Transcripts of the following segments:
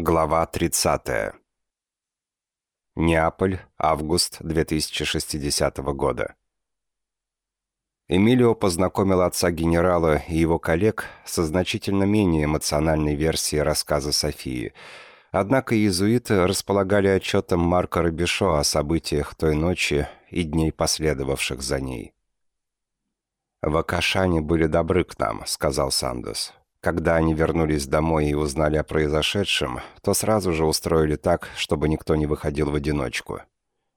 Глава 30. Неаполь, август 2060 года. Эмилио познакомил отца генерала и его коллег со значительно менее эмоциональной версией рассказа Софии. Однако иезуиты располагали отчетом Марка Робешо о событиях той ночи и дней, последовавших за ней. «Вакашане были добры к нам», — сказал Сандос. Когда они вернулись домой и узнали о произошедшем, то сразу же устроили так, чтобы никто не выходил в одиночку.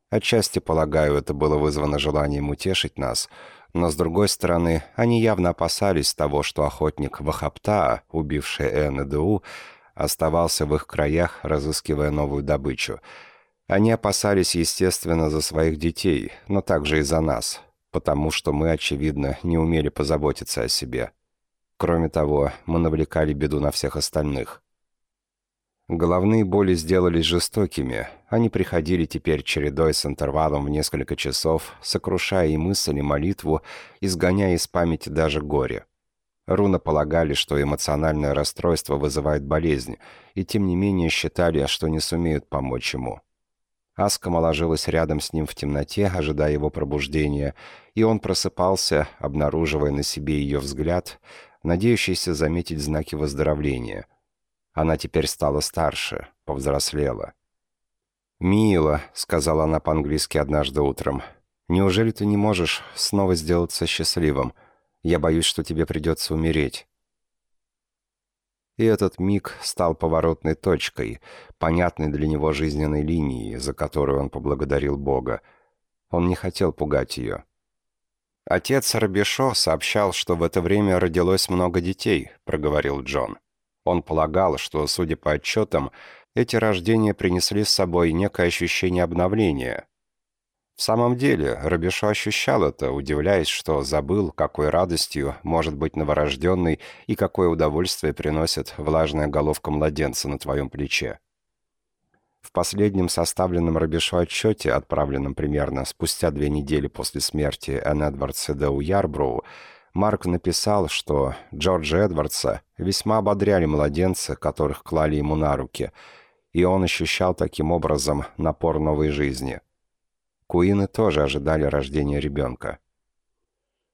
Отчасти, полагаю, это было вызвано желанием утешить нас, но, с другой стороны, они явно опасались того, что охотник Вахаптаа, убивший Эн оставался в их краях, разыскивая новую добычу. Они опасались, естественно, за своих детей, но также и за нас, потому что мы, очевидно, не умели позаботиться о себе. Кроме того, мы навлекали беду на всех остальных. Головные боли сделались жестокими. Они приходили теперь чередой с интервалом в несколько часов, сокрушая и мысль, и молитву, изгоняя из памяти даже горе. Руна полагали, что эмоциональное расстройство вызывает болезнь, и тем не менее считали, что не сумеют помочь ему. Аска ложилась рядом с ним в темноте, ожидая его пробуждения, и он просыпался, обнаруживая на себе ее взгляд, надеющийся заметить знаки выздоровления. Она теперь стала старше, повзрослела. «Мила», — сказала она по-английски однажды утром, — «неужели ты не можешь снова сделаться счастливым? Я боюсь, что тебе придется умереть». И этот миг стал поворотной точкой, понятной для него жизненной линией, за которую он поблагодарил Бога. Он не хотел пугать ее. «Отец Рабишо сообщал, что в это время родилось много детей», — проговорил Джон. Он полагал, что, судя по отчетам, эти рождения принесли с собой некое ощущение обновления. В самом деле, Рабишо ощущал это, удивляясь, что забыл, какой радостью может быть новорожденный и какое удовольствие приносит влажная головка младенца на твоем плече. В последнем составленном Робешу отчете, отправленном примерно спустя две недели после смерти Энн Эдвардса Деу Ярброу, Марк написал, что Джорджа Эдвардса весьма ободряли младенцы, которых клали ему на руки, и он ощущал таким образом напор новой жизни. Куины тоже ожидали рождения ребенка.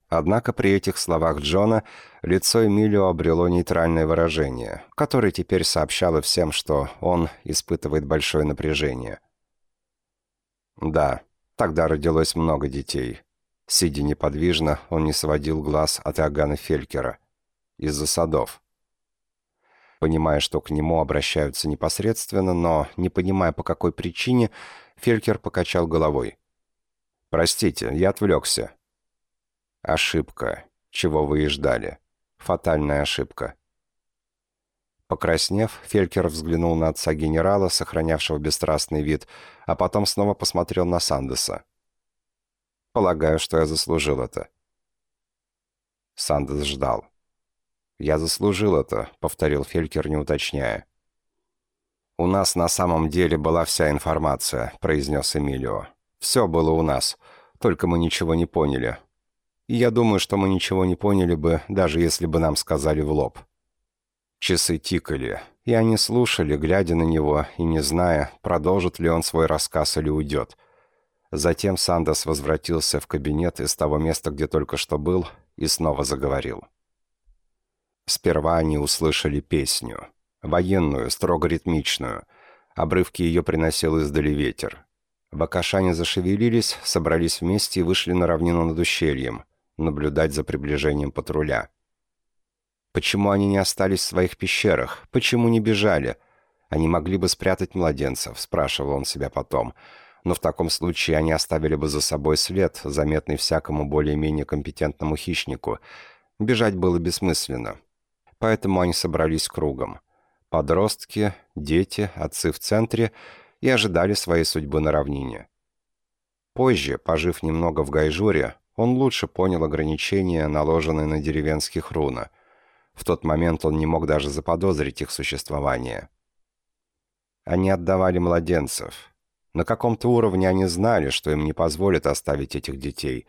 Однако при этих словах Джона лицо Эмилио обрело нейтральное выражение, которое теперь сообщало всем, что он испытывает большое напряжение. Да, тогда родилось много детей. Сидя неподвижно, он не сводил глаз от Иоганна Фелькера. Из-за садов. Понимая, что к нему обращаются непосредственно, но не понимая, по какой причине, Фелькер покачал головой. «Простите, я отвлекся. Ошибка. Чего вы и ждали. Фатальная ошибка. Покраснев, Фелькер взглянул на отца генерала, сохранявшего бесстрастный вид, а потом снова посмотрел на Сандеса. «Полагаю, что я заслужил это». Сандес ждал. «Я заслужил это», — повторил Фелькер, не уточняя. «У нас на самом деле была вся информация», — произнес Эмилио. «Все было у нас, только мы ничего не поняли. Я думаю, что мы ничего не поняли бы, даже если бы нам сказали в лоб. Часы тикали, и они слушали, глядя на него и не зная, продолжит ли он свой рассказ или уйдет. Затем Сандос возвратился в кабинет из того места, где только что был, и снова заговорил. Сперва они услышали песню. Военную, строго ритмичную. Обрывки ее приносил издали ветер. Бакашане зашевелились, собрались вместе и вышли на равнину над ущельем наблюдать за приближением патруля. Почему они не остались в своих пещерах? Почему не бежали? Они могли бы спрятать младенцев, спрашивал он себя потом. Но в таком случае они оставили бы за собой след, заметный всякому более-менее компетентному хищнику. Бежать было бессмысленно. Поэтому они собрались кругом. Подростки, дети, отцы в центре и ожидали своей судьбы на равнине. Позже, пожив немного в Гайжуре, он лучше понял ограничения, наложенные на деревенских руна. В тот момент он не мог даже заподозрить их существование. Они отдавали младенцев. На каком-то уровне они знали, что им не позволят оставить этих детей.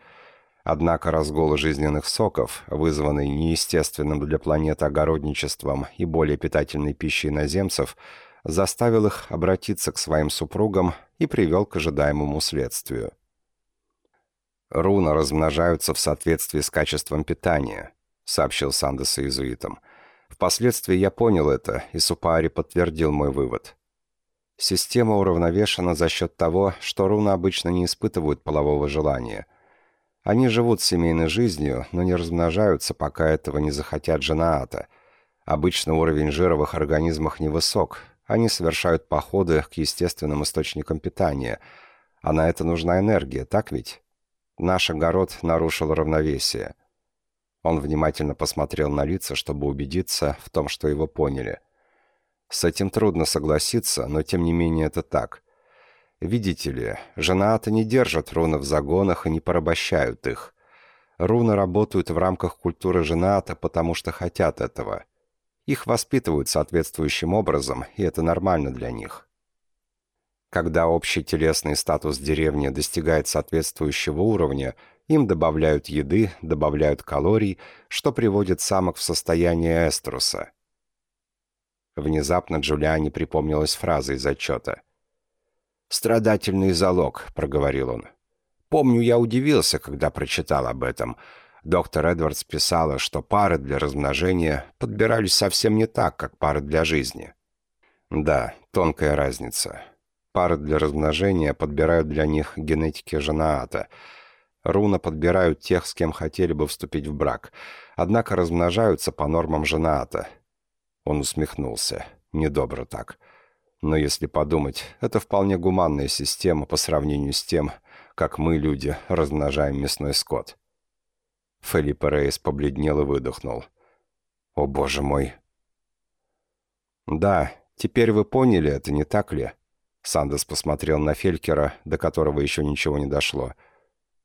Однако разгул жизненных соков, вызванный неестественным для планеты огородничеством и более питательной пищей наземцев, заставил их обратиться к своим супругам и привел к ожидаемому следствию. «Руна размножаются в соответствии с качеством питания», — сообщил Сандес иезуитам. «Впоследствии я понял это, и Супаари подтвердил мой вывод. Система уравновешена за счет того, что руны обычно не испытывают полового желания. Они живут семейной жизнью, но не размножаются, пока этого не захотят женаата. Обычно уровень жира в их организмах невысок. Они совершают походы к естественным источникам питания. А на это нужна энергия, так ведь?» Наш огород нарушил равновесие. Он внимательно посмотрел на лица, чтобы убедиться в том, что его поняли. С этим трудно согласиться, но тем не менее это так. Видите ли, женаты не держат руны в загонах и не порабощают их. Руны работают в рамках культуры жената, потому что хотят этого. Их воспитывают соответствующим образом, и это нормально для них. Когда общий телесный статус деревни достигает соответствующего уровня, им добавляют еды, добавляют калорий, что приводит самок в состояние эструса. Внезапно Джулиане припомнилась фраза из отчета. «Страдательный залог», — проговорил он. «Помню, я удивился, когда прочитал об этом. Доктор Эдвардс писала, что пары для размножения подбирались совсем не так, как пары для жизни». «Да, тонкая разница. Пары для размножения подбирают для них генетики женаата. Руна подбирают тех, с кем хотели бы вступить в брак. Однако размножаются по нормам женаата. Он усмехнулся. Недобро так. Но если подумать, это вполне гуманная система по сравнению с тем, как мы, люди, размножаем мясной скот. Филипп Рейс побледнел и выдохнул. «О, боже мой!» «Да, теперь вы поняли это, не так ли?» Сандес посмотрел на Фелькера, до которого еще ничего не дошло.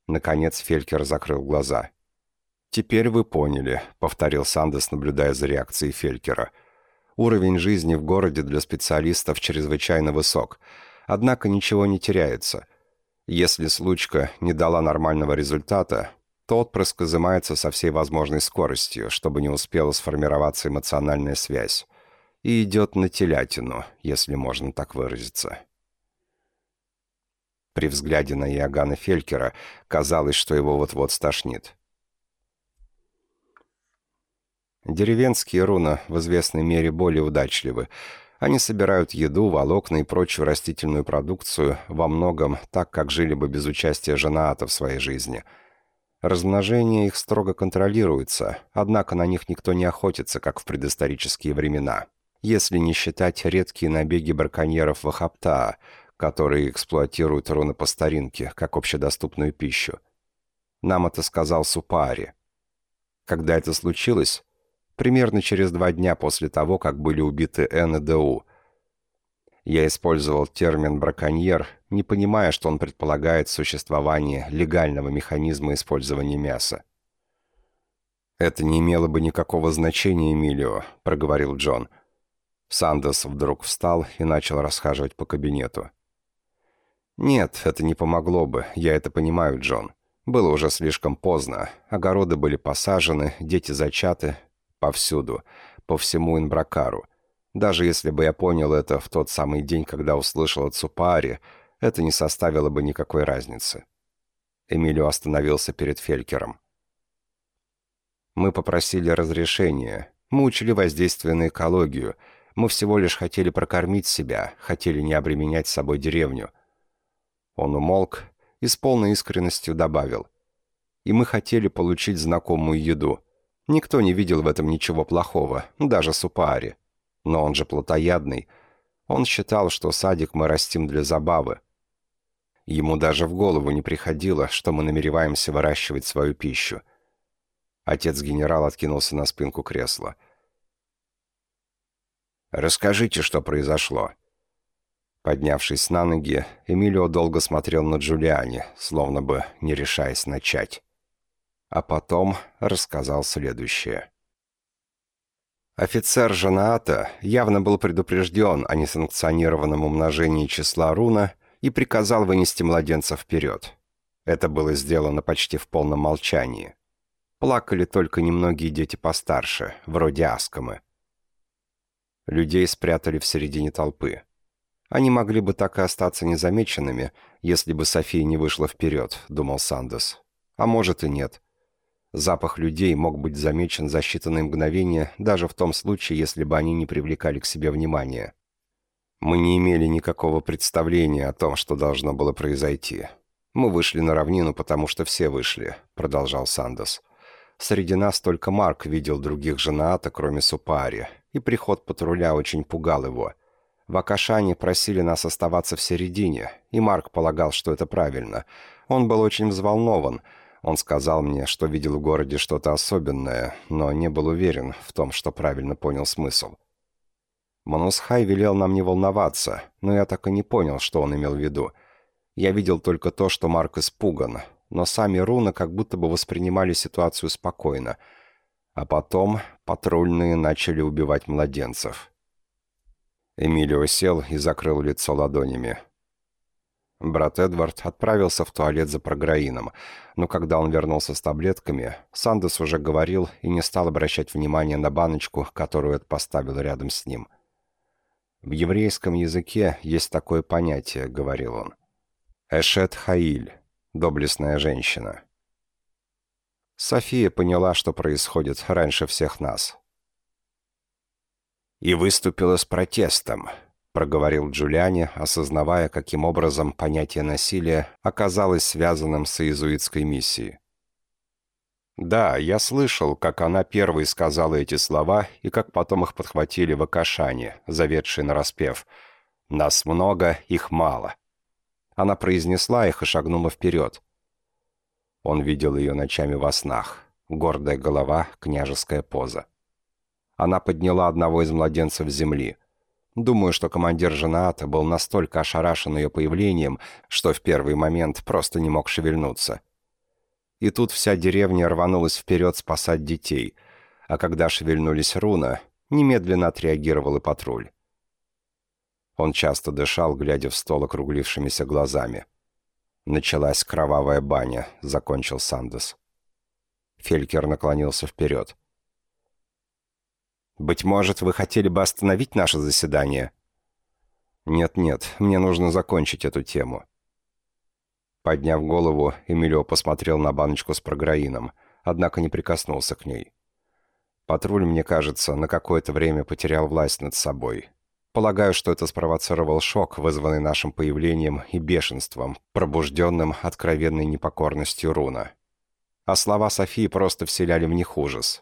Наконец Фелькер закрыл глаза. «Теперь вы поняли», — повторил Сандес, наблюдая за реакцией Фелькера. «Уровень жизни в городе для специалистов чрезвычайно высок. Однако ничего не теряется. Если случка не дала нормального результата, то отпрыск изымается со всей возможной скоростью, чтобы не успела сформироваться эмоциональная связь и идет на телятину, если можно так выразиться. При взгляде на Иоганна Фелькера казалось, что его вот-вот стошнит. Деревенские руны в известной мере более удачливы. Они собирают еду, волокна и прочую растительную продукцию во многом так, как жили бы без участия женаата в своей жизни. Размножение их строго контролируется, однако на них никто не охотится, как в предысторические времена если не считать редкие набеги браконьеров в Ахаптаа, которые эксплуатируют руны по старинке, как общедоступную пищу. Нам это сказал Супари. Когда это случилось? Примерно через два дня после того, как были убиты Н и ДУ. Я использовал термин «браконьер», не понимая, что он предполагает существование легального механизма использования мяса. «Это не имело бы никакого значения, Эмилио», — проговорил Джон. — Сандес вдруг встал и начал расхаживать по кабинету. «Нет, это не помогло бы, я это понимаю, Джон. Было уже слишком поздно. Огороды были посажены, дети зачаты. Повсюду. По всему Инбракару. Даже если бы я понял это в тот самый день, когда услышал от Супари, это не составило бы никакой разницы». Эмилио остановился перед Фелькером. «Мы попросили разрешения. Мы учили воздействие на экологию». Мы всего лишь хотели прокормить себя, хотели не обременять собой деревню». Он умолк и с полной искренностью добавил. «И мы хотели получить знакомую еду. Никто не видел в этом ничего плохого, даже Супаари. Но он же плотоядный. Он считал, что садик мы растим для забавы. Ему даже в голову не приходило, что мы намереваемся выращивать свою пищу». Отец генерал откинулся на спинку кресла. Расскажите, что произошло». Поднявшись на ноги, Эмилио долго смотрел на Джулиане, словно бы не решаясь начать. А потом рассказал следующее. Офицер Жанаата явно был предупрежден о несанкционированном умножении числа руна и приказал вынести младенца вперед. Это было сделано почти в полном молчании. Плакали только немногие дети постарше, вроде Аскомы. Людей спрятали в середине толпы. Они могли бы так и остаться незамеченными, если бы София не вышла вперед, думал Сандес. А может и нет. Запах людей мог быть замечен за считанные мгновения, даже в том случае, если бы они не привлекали к себе внимания. Мы не имели никакого представления о том, что должно было произойти. Мы вышли на равнину, потому что все вышли, продолжал Сандос. Среди нас только Марк видел других женаата, кроме Супари, и приход патруля очень пугал его. В Акашане просили нас оставаться в середине, и Марк полагал, что это правильно. Он был очень взволнован, он сказал мне, что видел в городе что-то особенное, но не был уверен в том, что правильно понял смысл. Манусхай велел нам не волноваться, но я так и не понял, что он имел в виду. Я видел только то, что Марк испуган, но сами руны как будто бы воспринимали ситуацию спокойно. А потом патрульные начали убивать младенцев. Эмилио сел и закрыл лицо ладонями. Брат Эдвард отправился в туалет за програином, но когда он вернулся с таблетками, Сандес уже говорил и не стал обращать внимания на баночку, которую Эд поставил рядом с ним. «В еврейском языке есть такое понятие», — говорил он. «Эшет Хаиль, доблестная женщина». София поняла, что происходит раньше всех нас. И выступила с протестом — проговорил Джулиани, осознавая, каким образом понятие насилия оказалось связанным с иезуитской миссией. Да, я слышал, как она первой сказала эти слова и как потом их подхватили в Акашане, заведшие на распев «Нас много, их мало». Она произнесла их и шагнула вперед. Он видел ее ночами во снах. Гордая голова, княжеская поза. Она подняла одного из младенцев земли — Думаю, что командир Женаата был настолько ошарашен ее появлением, что в первый момент просто не мог шевельнуться. И тут вся деревня рванулась вперед спасать детей, а когда шевельнулись руна, немедленно отреагировал и патруль. Он часто дышал, глядя в стол округлившимися глазами. «Началась кровавая баня», — закончил Сандес. Фелькер наклонился вперед. Быть может, вы хотели бы остановить наше заседание?» «Нет-нет, мне нужно закончить эту тему». Подняв голову, Эмилио посмотрел на баночку с програином, однако не прикоснулся к ней. Патруль, мне кажется, на какое-то время потерял власть над собой. Полагаю, что это спровоцировал шок, вызванный нашим появлением и бешенством, пробужденным откровенной непокорностью руна. А слова Софии просто вселяли в них ужас.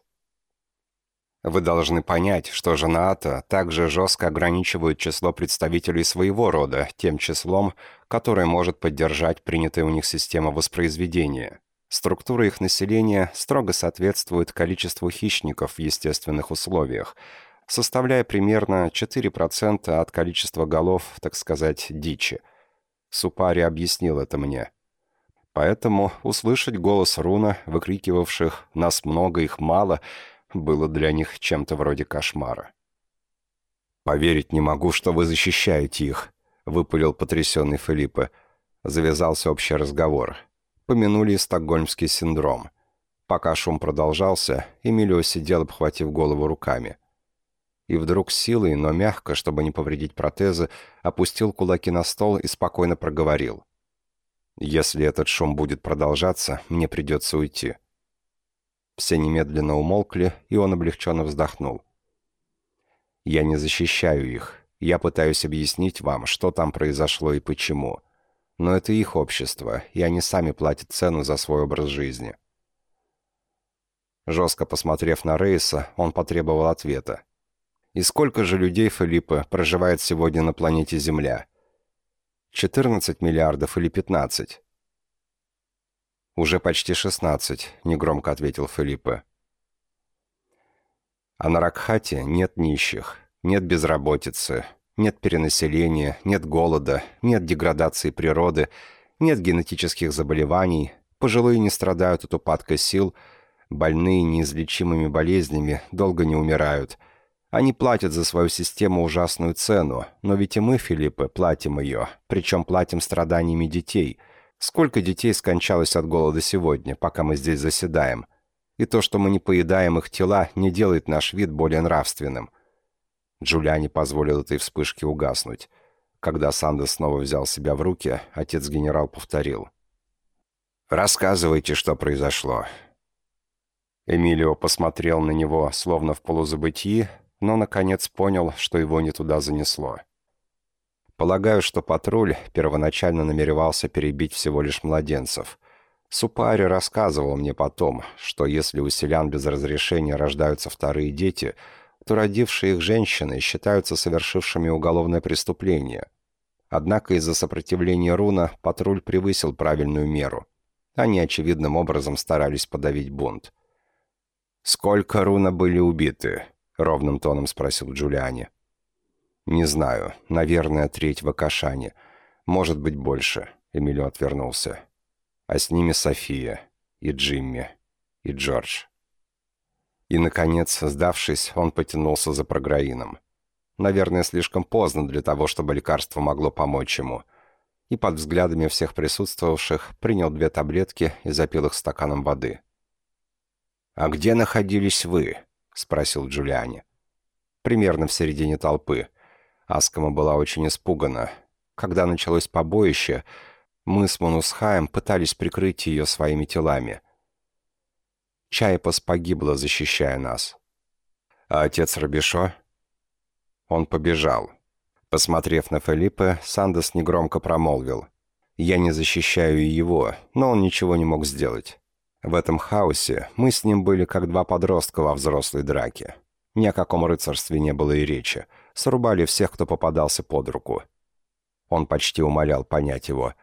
Вы должны понять, что женаата также жестко ограничивают число представителей своего рода тем числом, которое может поддержать принятая у них система воспроизведения. Структура их населения строго соответствует количеству хищников в естественных условиях, составляя примерно 4% от количества голов, так сказать, дичи. Супари объяснил это мне. Поэтому услышать голос руна, выкрикивавших «нас много, их мало», было для них чем-то вроде кошмара. «Поверить не могу, что вы защищаете их», — выпалил потрясенный Филиппе. Завязался общий разговор. Помянули стокгольмский синдром. Пока шум продолжался, Эмилио сидел, обхватив голову руками. И вдруг силой, но мягко, чтобы не повредить протезы, опустил кулаки на стол и спокойно проговорил. «Если этот шум будет продолжаться, мне придется уйти. Все немедленно умолкли, и он облегченно вздохнул. «Я не защищаю их. Я пытаюсь объяснить вам, что там произошло и почему. Но это их общество, и они сами платят цену за свой образ жизни». Жестко посмотрев на Рейса, он потребовал ответа. «И сколько же людей, Филиппа, проживает сегодня на планете Земля? 14 миллиардов или 15? «Уже почти шестнадцать», — негромко ответил Филиппе. «А на Ракхате нет нищих, нет безработицы, нет перенаселения, нет голода, нет деградации природы, нет генетических заболеваний, пожилые не страдают от упадка сил, больные неизлечимыми болезнями долго не умирают». Они платят за свою систему ужасную цену, но ведь и мы, Филиппы, платим ее, причем платим страданиями детей – Сколько детей скончалось от голода сегодня, пока мы здесь заседаем? И то, что мы не поедаем их тела, не делает наш вид более нравственным. Джулиани позволил этой вспышке угаснуть. Когда Сандес снова взял себя в руки, отец-генерал повторил. «Рассказывайте, что произошло». Эмилио посмотрел на него, словно в полузабытии, но, наконец, понял, что его не туда занесло. Полагаю, что патруль первоначально намеревался перебить всего лишь младенцев. Супари рассказывал мне потом, что если у селян без разрешения рождаются вторые дети, то родившие их женщины считаются совершившими уголовное преступление. Однако из-за сопротивления Руна патруль превысил правильную меру. Они очевидным образом старались подавить бунт. «Сколько Руна были убиты?» — ровным тоном спросил Джулиани. «Не знаю. Наверное, треть в Акашане. Может быть, больше». Эмилио отвернулся. А с ними София, и Джимми, и Джордж. И, наконец, сдавшись, он потянулся за програином. Наверное, слишком поздно для того, чтобы лекарство могло помочь ему. И под взглядами всех присутствовавших принял две таблетки и запил их стаканом воды. «А где находились вы?» — спросил Джулиани. «Примерно в середине толпы. Аскома была очень испугана. Когда началось побоище, мы с Монусхаем пытались прикрыть ее своими телами. Чайпас погибла, защищая нас. А отец Рабишо? Он побежал. Посмотрев на Филиппа, Сандес негромко промолвил. «Я не защищаю его, но он ничего не мог сделать. В этом хаосе мы с ним были как два подростка во взрослой драке. Ни о каком рыцарстве не было и речи срубали всех, кто попадался под руку. Он почти умолял понять его.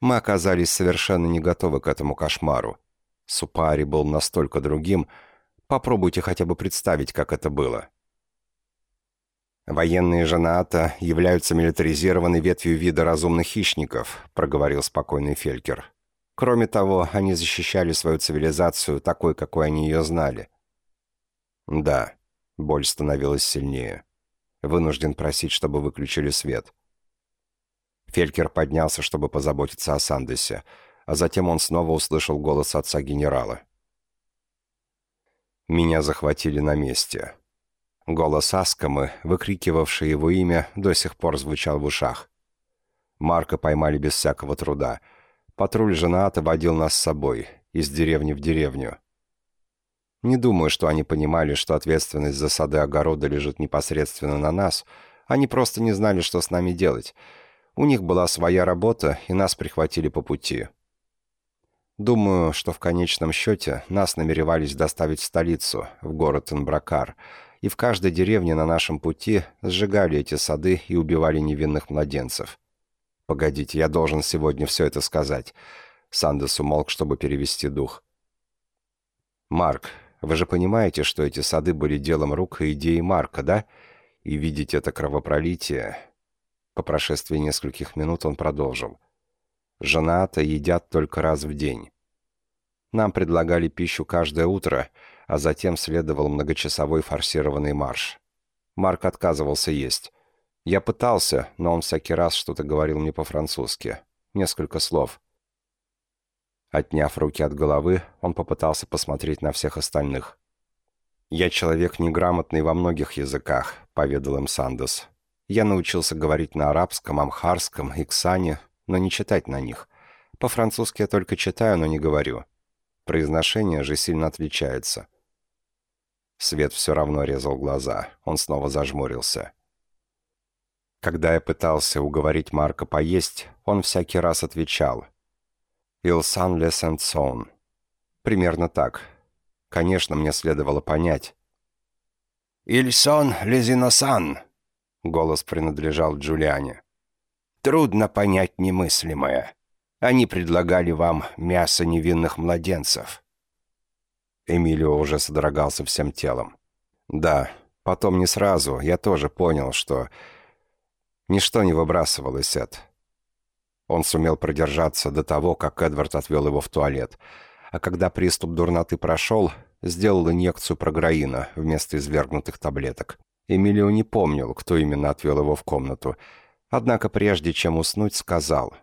Мы оказались совершенно не готовы к этому кошмару. Супари был настолько другим. Попробуйте хотя бы представить, как это было. «Военные жената являются милитаризированной ветвью вида разумных хищников», проговорил спокойный Фелькер. «Кроме того, они защищали свою цивилизацию такой, какой они ее знали». «Да», Боль становилась сильнее. Вынужден просить, чтобы выключили свет. Фелькер поднялся, чтобы позаботиться о Сандесе, а затем он снова услышал голос отца генерала. «Меня захватили на месте». Голос Аскамы, выкрикивавший его имя, до сих пор звучал в ушах. Марка поймали без всякого труда. Патруль жената водил нас с собой, из деревни в деревню. Не думаю, что они понимали, что ответственность за сады огорода лежит непосредственно на нас. Они просто не знали, что с нами делать. У них была своя работа, и нас прихватили по пути. Думаю, что в конечном счете нас намеревались доставить в столицу, в город Инбракар, и в каждой деревне на нашем пути сжигали эти сады и убивали невинных младенцев. Погодите, я должен сегодня все это сказать. Сандес умолк, чтобы перевести дух. «Марк, вы же понимаете, что эти сады были делом рук и идеи Марка, да? И видеть это кровопролитие...» По прошествии нескольких минут он продолжил. «Жена-то едят только раз в день. Нам предлагали пищу каждое утро, а затем следовал многочасовой форсированный марш. Марк отказывался есть. Я пытался, но он всякий раз что-то говорил мне по-французски. Несколько слов. Отняв руки от головы, он попытался посмотреть на всех остальных. «Я человек неграмотный во многих языках», — поведал им Сандос. «Я научился говорить на арабском, амхарском, иксане, но не читать на них. По-французски я только читаю, но не говорю. Произношение же сильно отличается». Свет все равно резал глаза. Он снова зажмурился. Когда я пытался уговорить Марка поесть, он всякий раз отвечал — «Il san le sanson». Примерно так. Конечно, мне следовало понять. «Il son les innocents», — голос принадлежал Джулиане. «Трудно понять немыслимое. Они предлагали вам мясо невинных младенцев». Эмилио уже содрогался всем телом. «Да, потом не сразу, я тоже понял, что...» Ничто не выбрасывалось от... Он сумел продержаться до того, как Эдвард отвел его в туалет. А когда приступ дурноты прошел, сделал инъекцию програина вместо извергнутых таблеток. Эмилио не помнил, кто именно отвел его в комнату. Однако прежде чем уснуть, сказал.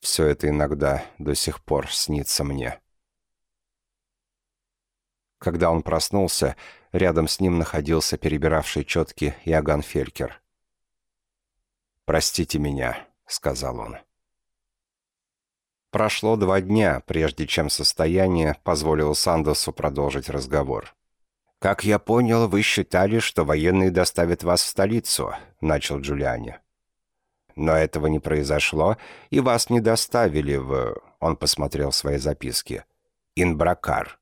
«Все это иногда до сих пор снится мне». Когда он проснулся, Рядом с ним находился перебиравший четки Иоганн Фелькер. «Простите меня», — сказал он. Прошло два дня, прежде чем состояние позволило Сандосу продолжить разговор. «Как я понял, вы считали, что военные доставят вас в столицу», — начал Джулиани. «Но этого не произошло, и вас не доставили в...» — он посмотрел свои записки. «Инбракар».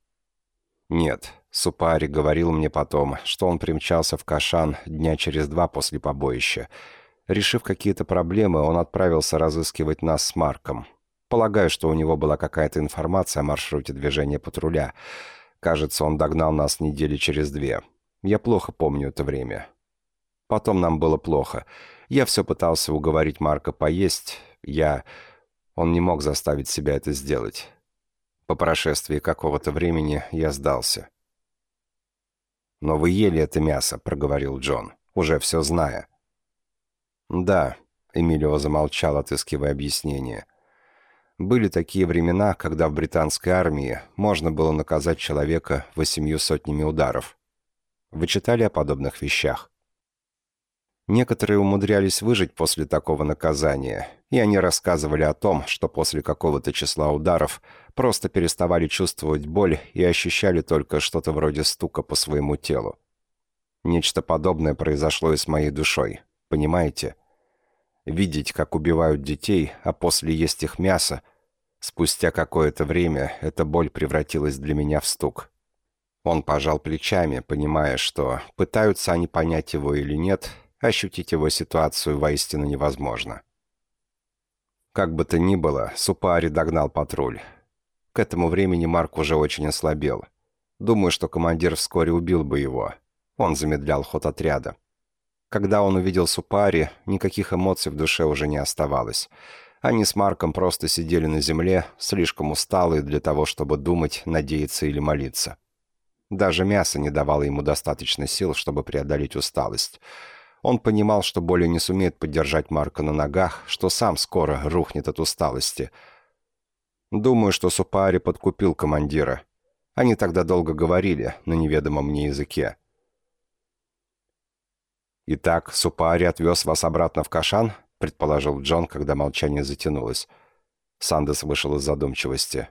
«Нет», — Супари говорил мне потом, что он примчался в Кашан дня через два после побоища. Решив какие-то проблемы, он отправился разыскивать нас с Марком. Полагаю, что у него была какая-то информация о маршруте движения патруля. Кажется, он догнал нас недели через две. Я плохо помню это время. Потом нам было плохо. Я все пытался уговорить Марка поесть. Я... Он не мог заставить себя это сделать. По прошествии какого-то времени я сдался. «Но вы ели это мясо», — проговорил Джон, уже все зная. «Да», — Эмилио замолчал, отыскивая объяснение. Были такие времена, когда в британской армии можно было наказать человека восемью сотнями ударов. Вы читали о подобных вещах? Некоторые умудрялись выжить после такого наказания, и они рассказывали о том, что после какого-то числа ударов просто переставали чувствовать боль и ощущали только что-то вроде стука по своему телу. Нечто подобное произошло и с моей душой, понимаете? Видеть, как убивают детей, а после есть их мясо, спустя какое-то время эта боль превратилась для меня в стук. Он пожал плечами, понимая, что пытаются они понять его или нет, ощутить его ситуацию воистину невозможно. Как бы то ни было, Супари догнал патруль. К этому времени Марк уже очень ослабел. Думаю, что командир вскоре убил бы его. Он замедлял ход отряда. Когда он увидел Супари, никаких эмоций в душе уже не оставалось. Они с Марком просто сидели на земле, слишком усталые для того, чтобы думать, надеяться или молиться. Даже мясо не давало ему достаточно сил, чтобы преодолеть усталость. Он понимал, что более не сумеет поддержать Марка на ногах, что сам скоро рухнет от усталости. Думаю, что Супари подкупил командира. Они тогда долго говорили на неведомом мне языке. «Итак, Супари отвез вас обратно в Кашан?» — предположил Джон, когда молчание затянулось. Сандес вышел из задумчивости.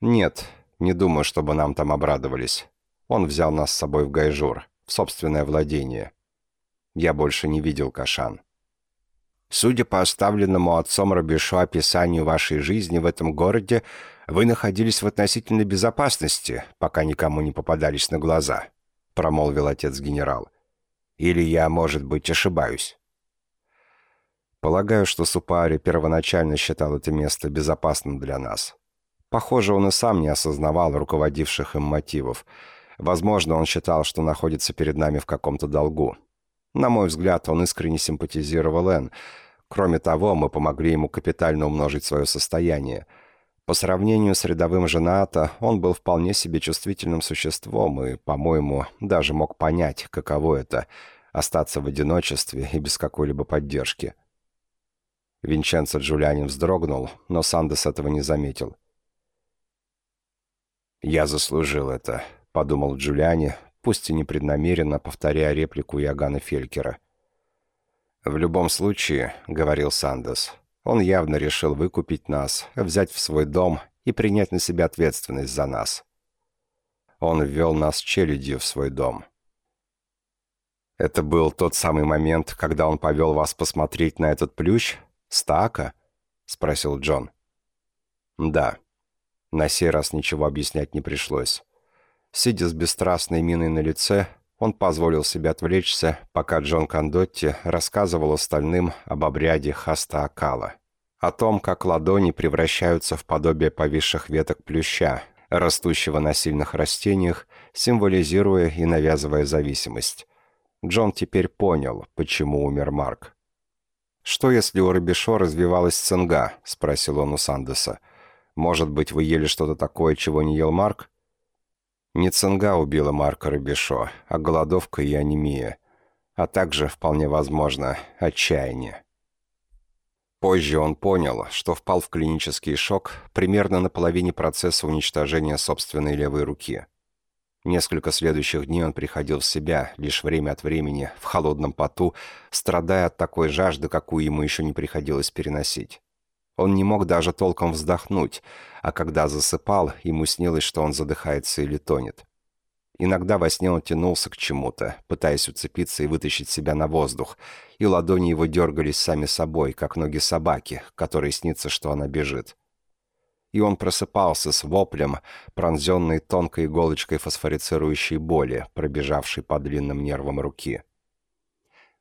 «Нет, не думаю, чтобы нам там обрадовались. Он взял нас с собой в Гайжур, в собственное владение. Я больше не видел Кашан». «Судя по оставленному отцом Робешо описанию вашей жизни в этом городе, вы находились в относительной безопасности, пока никому не попадались на глаза», — промолвил отец-генерал. — или я, может быть, ошибаюсь? Полагаю, что Супари первоначально считал это место безопасным для нас. Похоже, он и сам не осознавал руководивших им мотивов. Возможно, он считал, что находится перед нами в каком-то долгу. На мой взгляд, он искренне симпатизировал Эн. Кроме того, мы помогли ему капитально умножить свое состояние – по сравнению с рядовым жената, он был вполне себе чувствительным существом и, по-моему, даже мог понять, каково это — остаться в одиночестве и без какой-либо поддержки. Винченцо Джулиани вздрогнул, но Сандес этого не заметил. «Я заслужил это», — подумал Джулиани, пусть и непреднамеренно повторяя реплику Иоганна Фелькера. «В любом случае», — говорил Сандес, он явно решил выкупить нас, взять в свой дом и принять на себя ответственность за нас. Он ввел нас челюдью в свой дом. «Это был тот самый момент, когда он повел вас посмотреть на этот плющ? Стака?» — спросил Джон. «Да». На сей раз ничего объяснять не пришлось. Сидя с бесстрастной миной на лице, он позволил себе отвлечься, пока Джон Кондотти рассказывал остальным об обряде Хаста Акала. О том, как ладони превращаются в подобие повисших веток плюща, растущего на сильных растениях, символизируя и навязывая зависимость. Джон теперь понял, почему умер Марк. «Что, если у Робишо развивалась цинга?» — спросил он у Сандеса. «Может быть, вы ели что-то такое, чего не ел Марк?» Не цинга убила Марка Рыбешо, а голодовка и анемия, а также, вполне возможно, отчаяние. Позже он понял, что впал в клинический шок примерно на половине процесса уничтожения собственной левой руки. Несколько следующих дней он приходил в себя, лишь время от времени, в холодном поту, страдая от такой жажды, какую ему еще не приходилось переносить. Он не мог даже толком вздохнуть, а когда засыпал, ему снилось, что он задыхается или тонет. Иногда во сне он тянулся к чему-то, пытаясь уцепиться и вытащить себя на воздух, и ладони его дергались сами собой, как ноги собаки, которой снится, что она бежит. И он просыпался с воплем, пронзенной тонкой иголочкой фосфорицирующей боли, пробежавшей по длинным нервам руки.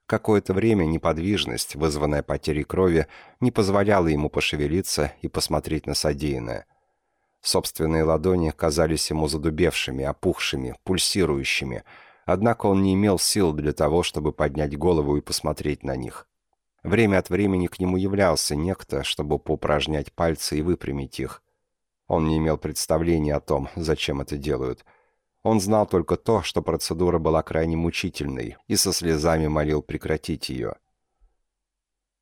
Какое-то время неподвижность, вызванная потерей крови, не позволяла ему пошевелиться и посмотреть на содеянное – Собственные ладони казались ему задубевшими, опухшими, пульсирующими, однако он не имел сил для того, чтобы поднять голову и посмотреть на них. Время от времени к нему являлся некто, чтобы поупражнять пальцы и выпрямить их. Он не имел представления о том, зачем это делают. Он знал только то, что процедура была крайне мучительной, и со слезами молил прекратить ее.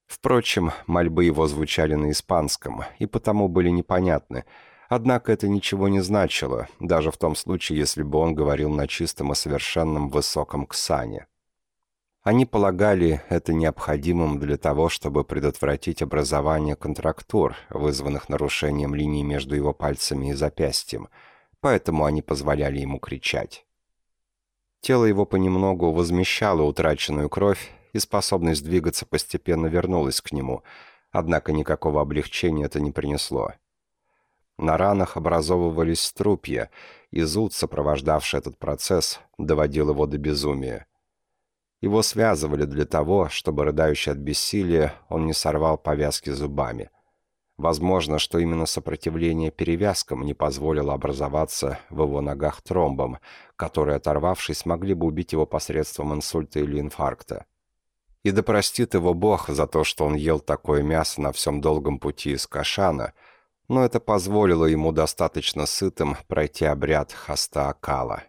Впрочем, мольбы его звучали на испанском, и потому были непонятны — Однако это ничего не значило, даже в том случае, если бы он говорил на чистом и совершенном высоком ксане. Они полагали это необходимым для того, чтобы предотвратить образование контрактур, вызванных нарушением линии между его пальцами и запястьем, поэтому они позволяли ему кричать. Тело его понемногу возмещало утраченную кровь, и способность двигаться постепенно вернулась к нему, однако никакого облегчения это не принесло. На ранах образовывались струпья, и зуд, сопровождавший этот процесс, доводил его до безумия. Его связывали для того, чтобы, рыдающий от бессилия, он не сорвал повязки зубами. Возможно, что именно сопротивление перевязкам не позволило образоваться в его ногах тромбом, которые, оторвавшись, могли бы убить его посредством инсульта или инфаркта. И да простит его Бог за то, что он ел такое мясо на всем долгом пути из Кашана — но это позволило ему достаточно сытым пройти обряд хаста-акала.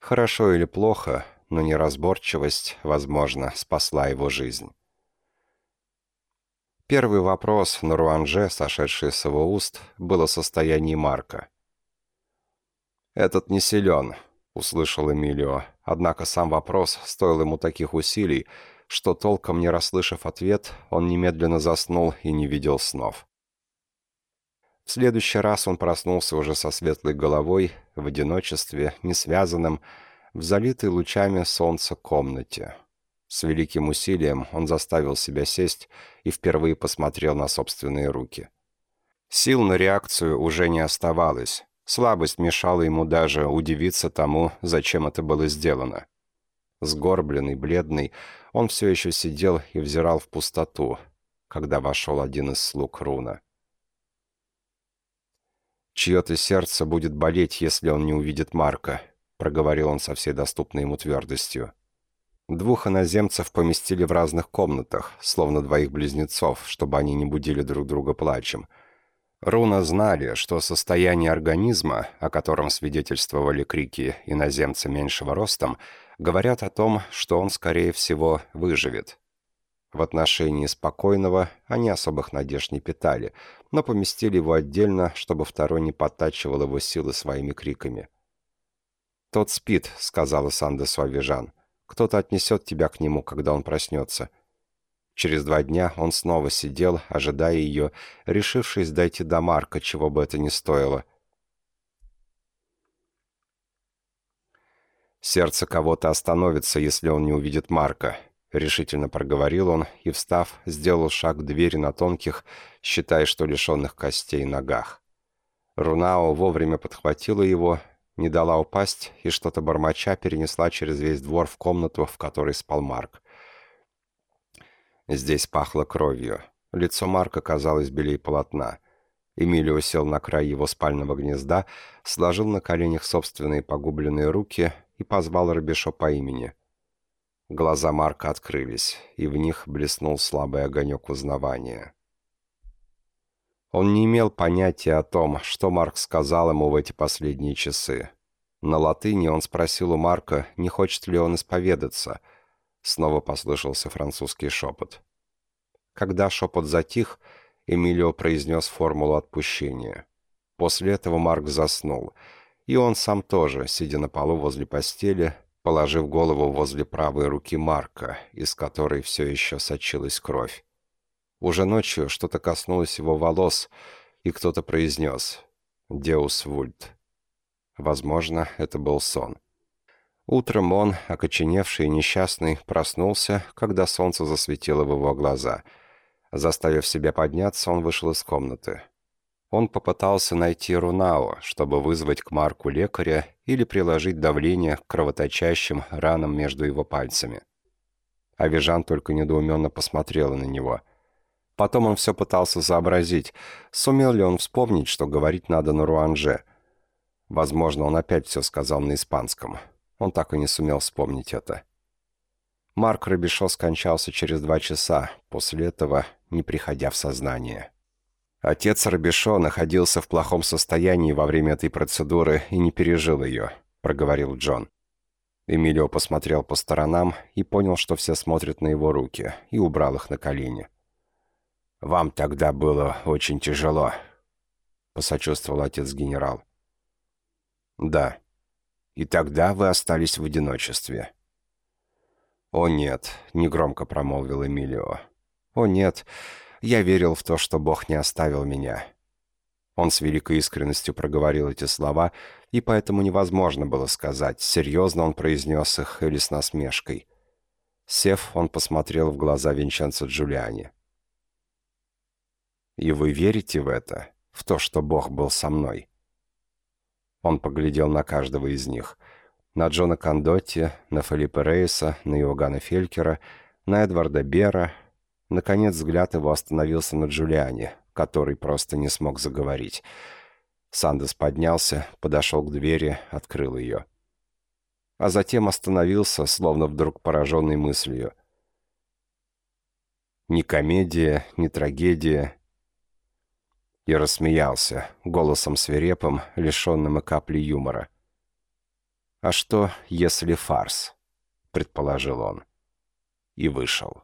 Хорошо или плохо, но неразборчивость, возможно, спасла его жизнь. Первый вопрос на Руанже, сошедший с его уст, был о состоянии Марка. «Этот не силен», — услышал Эмилио, однако сам вопрос стоил ему таких усилий, что, толком не расслышав ответ, он немедленно заснул и не видел снов. В следующий раз он проснулся уже со светлой головой, в одиночестве, не связанном, в залитой лучами солнца комнате. С великим усилием он заставил себя сесть и впервые посмотрел на собственные руки. Сил на реакцию уже не оставалось. Слабость мешала ему даже удивиться тому, зачем это было сделано. Сгорбленный, бледный, он все еще сидел и взирал в пустоту, когда вошел один из слуг Руна. «Чье-то сердце будет болеть, если он не увидит Марка», — проговорил он со всей доступной ему твердостью. Двух иноземцев поместили в разных комнатах, словно двоих близнецов, чтобы они не будили друг друга плачем. Руна знали, что состояние организма, о котором свидетельствовали крики иноземца меньшего ростом, говорят о том, что он, скорее всего, выживет. В отношении спокойного они особых надежд не питали, но поместили его отдельно, чтобы второй не подтачивал его силы своими криками. «Тот спит», — сказала Сандесу Авижан. «Кто-то отнесет тебя к нему, когда он проснется». Через два дня он снова сидел, ожидая ее, решившись дойти до Марка, чего бы это ни стоило. Сердце кого-то остановится, если он не увидит Марка. — решительно проговорил он и, встав, сделал шаг к двери на тонких, считая, что лишенных костей ногах. Рунао вовремя подхватила его, не дала упасть и что-то бормоча перенесла через весь двор в комнату, в которой спал Марк. Здесь пахло кровью. Лицо Марка казалось белее полотна. Эмилио сел на край его спального гнезда, сложил на коленях собственные погубленные руки и позвал Робешо по имени. Глаза Марка открылись, и в них блеснул слабый огонек узнавания. Он не имел понятия о том, что Марк сказал ему в эти последние часы. На латыни он спросил у Марка, не хочет ли он исповедаться. Снова послышался французский шепот. Когда шепот затих, Эмилио произнес формулу отпущения. После этого Марк заснул, И он сам тоже, сидя на полу возле постели, положив голову возле правой руки Марка, из которой все еще сочилась кровь. Уже ночью что-то коснулось его волос, и кто-то произнес «Деус Вульт». Возможно, это был сон. Утром он, окоченевший и несчастный, проснулся, когда солнце засветило в его глаза. Заставив себя подняться, он вышел из комнаты. Он попытался найти Рунао, чтобы вызвать к Марку лекаря или приложить давление к кровоточащим ранам между его пальцами. Авижан только недоуменно посмотрела на него. Потом он все пытался сообразить, сумел ли он вспомнить, что говорить надо на руанже. Возможно, он опять все сказал на испанском. Он так и не сумел вспомнить это. Марк Рабишо скончался через два часа, после этого не приходя в сознание. Отец Рабишо находился в плохом состоянии во время этой процедуры и не пережил ее, проговорил Джон. Эмилио посмотрел по сторонам и понял, что все смотрят на его руки, и убрал их на колени. «Вам тогда было очень тяжело», — посочувствовал отец-генерал. «Да», и тогда вы остались в одиночестве». «О нет», — негромко промолвил Эмилио. «О нет, я верил в то, что Бог не оставил меня». Он с великой искренностью проговорил эти слова, и поэтому невозможно было сказать, серьезно он произнес их или с насмешкой. Сев, он посмотрел в глаза Винченцо Джулиани. «И вы верите в это? В то, что Бог был со мной?» Он поглядел на каждого из них. На Джона Кондотти, на Филиппа Рейса, на Иоганна Фелькера, на Эдварда Бера. Наконец взгляд его остановился на Джулиане, который просто не смог заговорить. Сандес поднялся, подошел к двери, открыл ее. А затем остановился, словно вдруг пораженный мыслью. Ни комедия, ни трагедия, и рассмеялся, голосом свирепым, лишенным и капли юмора. «А что, если фарс?» — предположил он. И вышел.